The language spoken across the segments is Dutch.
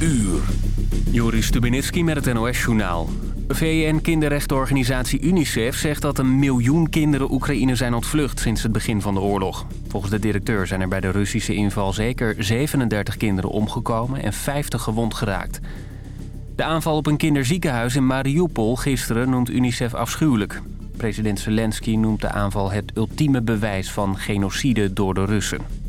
uur. Joris Stubenitski met het NOS-journaal. VN-kinderrechtenorganisatie UNICEF zegt dat een miljoen kinderen Oekraïne zijn ontvlucht sinds het begin van de oorlog. Volgens de directeur zijn er bij de Russische inval zeker 37 kinderen omgekomen en 50 gewond geraakt. De aanval op een kinderziekenhuis in Mariupol gisteren noemt UNICEF afschuwelijk. President Zelensky noemt de aanval het ultieme bewijs van genocide door de Russen.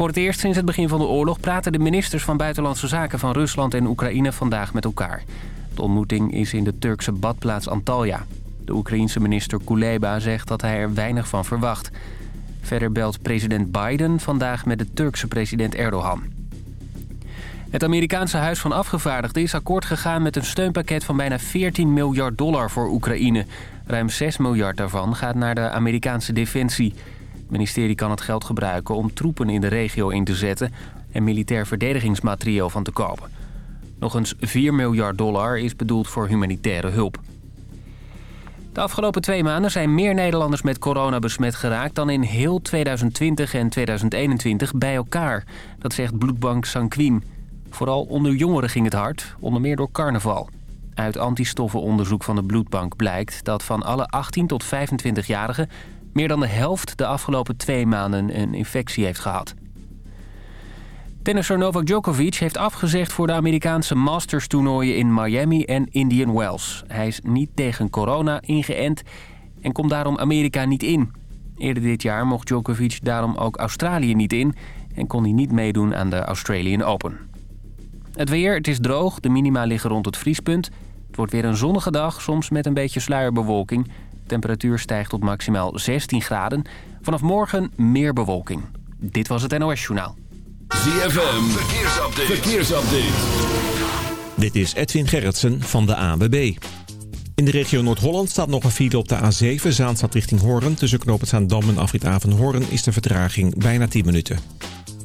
Voor het eerst sinds het begin van de oorlog praten de ministers van Buitenlandse Zaken van Rusland en Oekraïne vandaag met elkaar. De ontmoeting is in de Turkse badplaats Antalya. De Oekraïense minister Kuleba zegt dat hij er weinig van verwacht. Verder belt president Biden vandaag met de Turkse president Erdogan. Het Amerikaanse Huis van Afgevaardigden is akkoord gegaan met een steunpakket van bijna 14 miljard dollar voor Oekraïne. Ruim 6 miljard daarvan gaat naar de Amerikaanse defensie. Ministerie kan het geld gebruiken om troepen in de regio in te zetten... en militair verdedigingsmateriaal van te kopen. Nog eens 4 miljard dollar is bedoeld voor humanitaire hulp. De afgelopen twee maanden zijn meer Nederlanders met corona besmet geraakt... dan in heel 2020 en 2021 bij elkaar. Dat zegt bloedbank Sanquin. Vooral onder jongeren ging het hard, onder meer door carnaval. Uit antistoffenonderzoek van de bloedbank blijkt dat van alle 18 tot 25-jarigen... meer dan de helft de afgelopen twee maanden een infectie heeft gehad. Tennisser Novak Djokovic heeft afgezegd voor de Amerikaanse Masters-toernooien in Miami en Indian Wells. Hij is niet tegen corona ingeënt en komt daarom Amerika niet in. Eerder dit jaar mocht Djokovic daarom ook Australië niet in... en kon hij niet meedoen aan de Australian Open. Het weer, het is droog, de minima liggen rond het vriespunt. Het wordt weer een zonnige dag, soms met een beetje sluierbewolking. Temperatuur stijgt tot maximaal 16 graden. Vanaf morgen meer bewolking. Dit was het NOS Journaal. ZFM, verkeersupdate. verkeersupdate. Dit is Edwin Gerritsen van de ABB. In de regio Noord-Holland staat nog een file op de A7, Zaanstad richting Hoorn. Tussen knooppunt Dam en Afrit Hoorn is de vertraging bijna 10 minuten.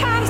times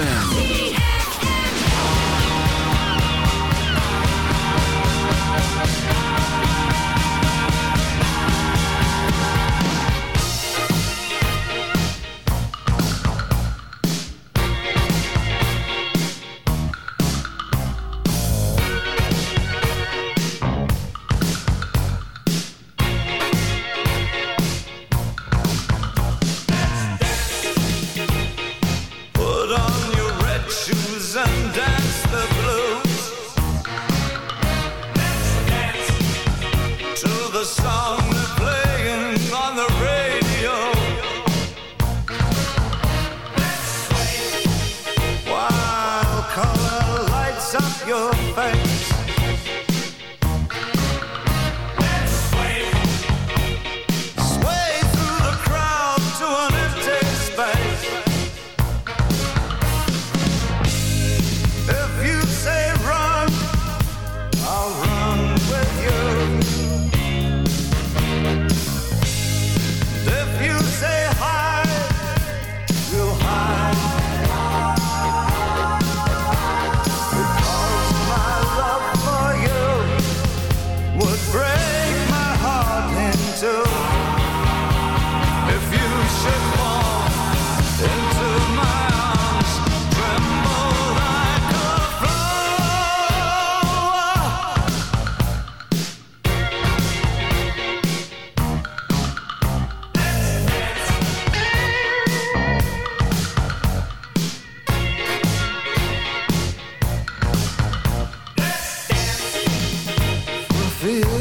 Yeah. feel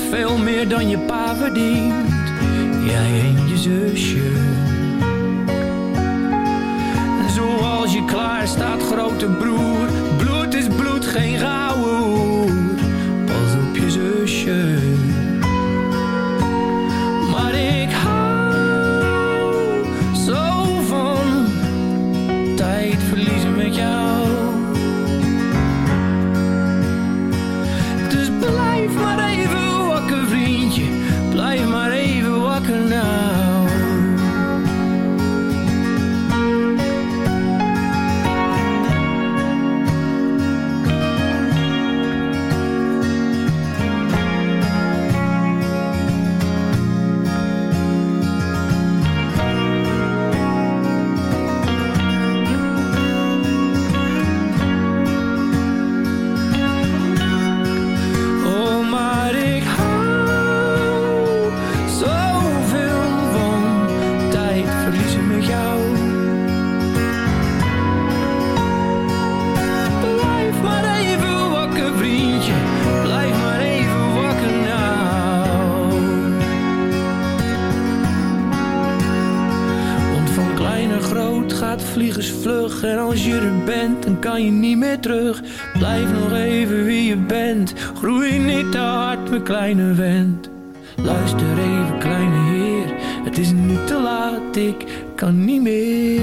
veel meer dan je pa verdient. Jij en je zusje. Zoals je klaar staat, grote broer. Bloed is bloed, geen raar kleine vent. Luister even, kleine heer. Het is nu te laat, ik kan niet meer.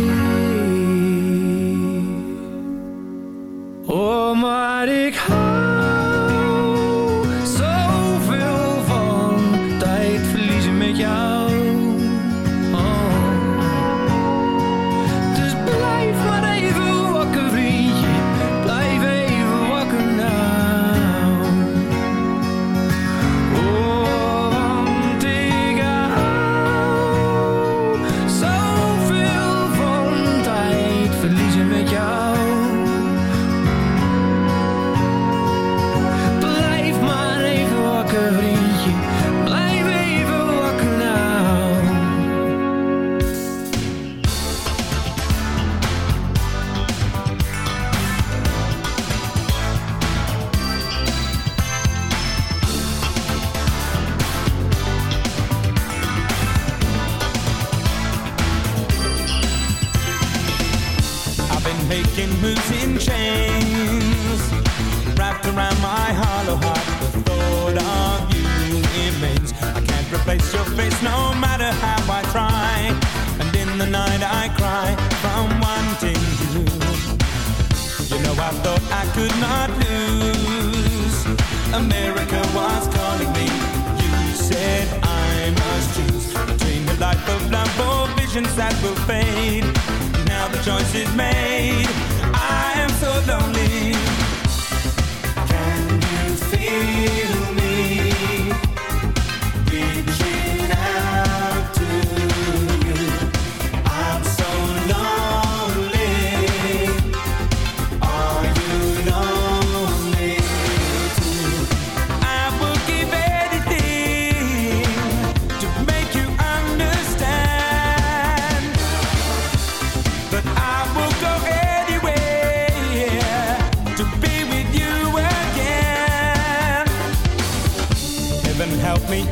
Oh, maar ik hou.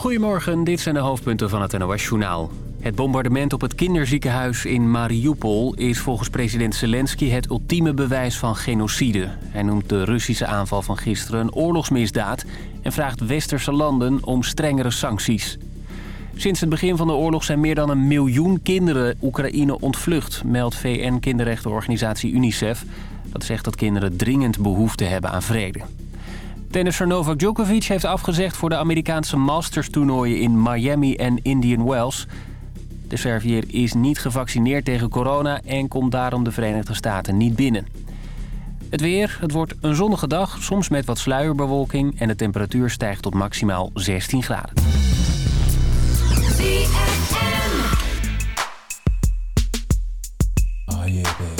Goedemorgen, dit zijn de hoofdpunten van het NOS-journaal. Het bombardement op het kinderziekenhuis in Mariupol is volgens president Zelensky het ultieme bewijs van genocide. Hij noemt de Russische aanval van gisteren een oorlogsmisdaad en vraagt westerse landen om strengere sancties. Sinds het begin van de oorlog zijn meer dan een miljoen kinderen Oekraïne ontvlucht, meldt VN-kinderrechtenorganisatie UNICEF. Dat zegt dat kinderen dringend behoefte hebben aan vrede. Tennisser Novak Djokovic heeft afgezegd voor de Amerikaanse Masters-toernooien in Miami en Indian Wells. De Serviër is niet gevaccineerd tegen corona en komt daarom de Verenigde Staten niet binnen. Het weer, het wordt een zonnige dag, soms met wat sluierbewolking... en de temperatuur stijgt tot maximaal 16 graden. Oh yeah,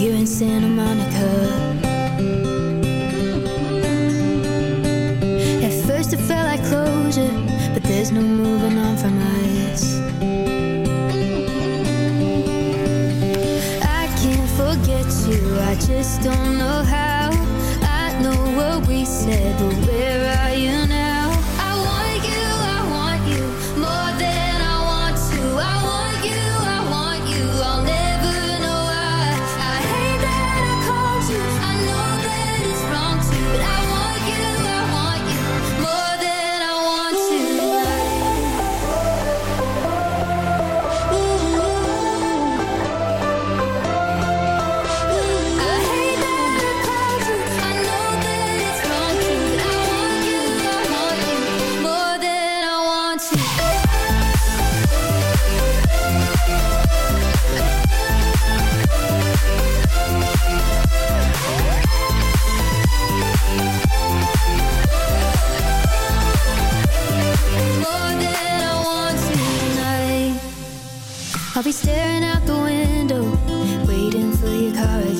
here in Santa Monica. At first it felt like closure, but there's no moving on from us. I can't forget you, I just don't know how. I know what we said, but where are you now? be staring out the window, waiting for your car again.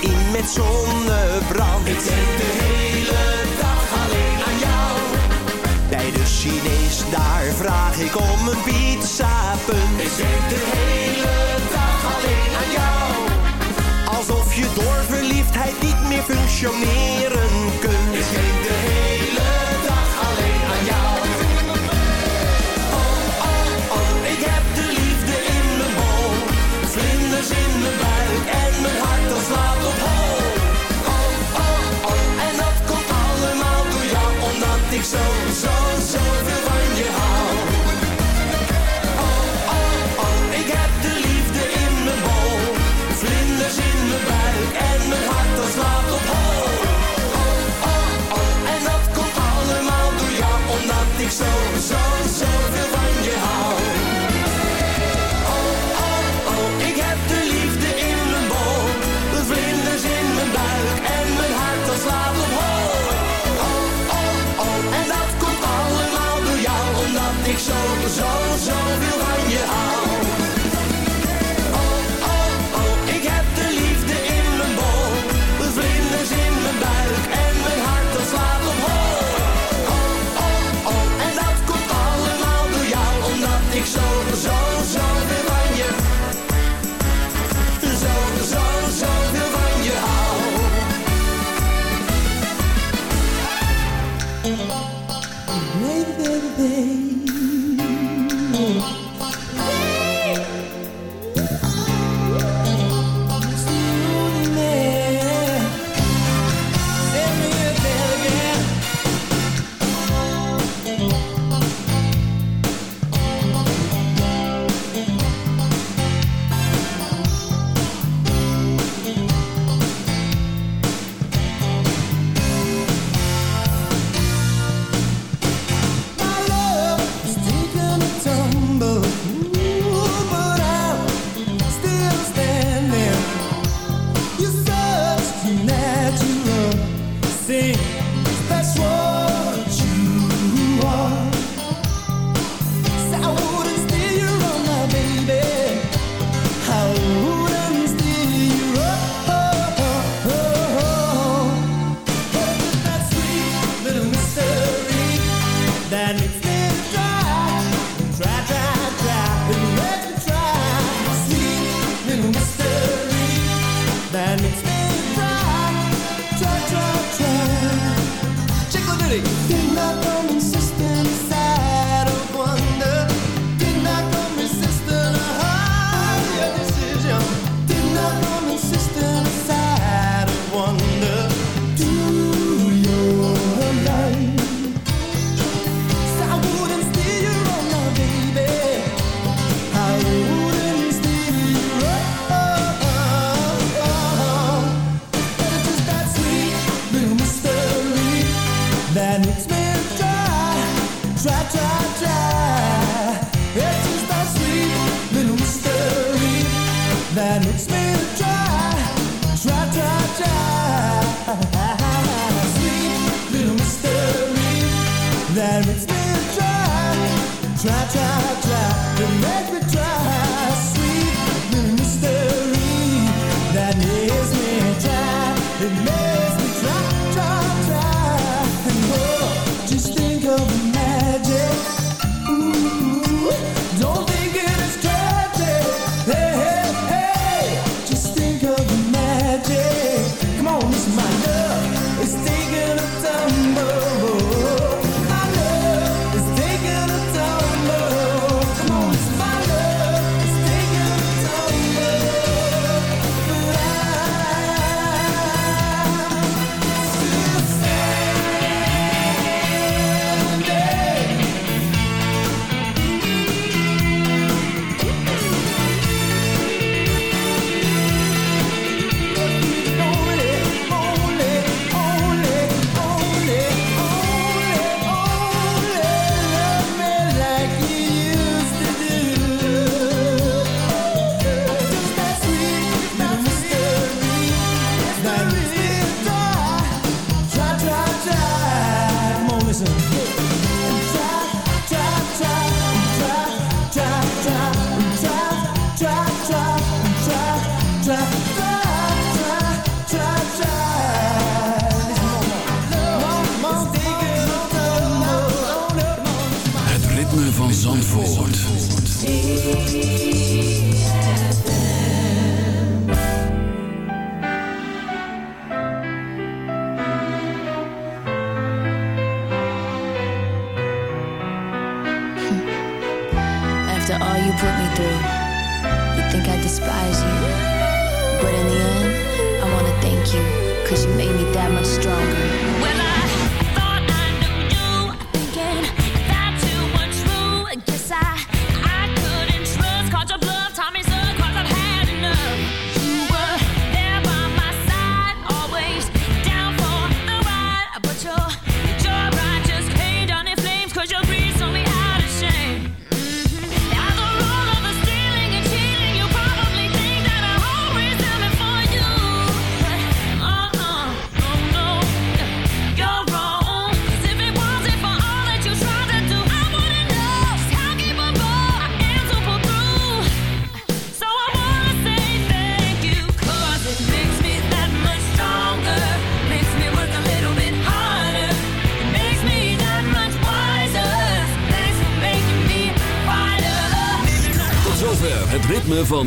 in met zonnebrand. Ik denk de hele dag alleen aan jou. Bij de Chinees, daar vraag ik om een pizza punt. Ik denk de hele dag alleen aan jou. Alsof je door verliefdheid niet meer functioneren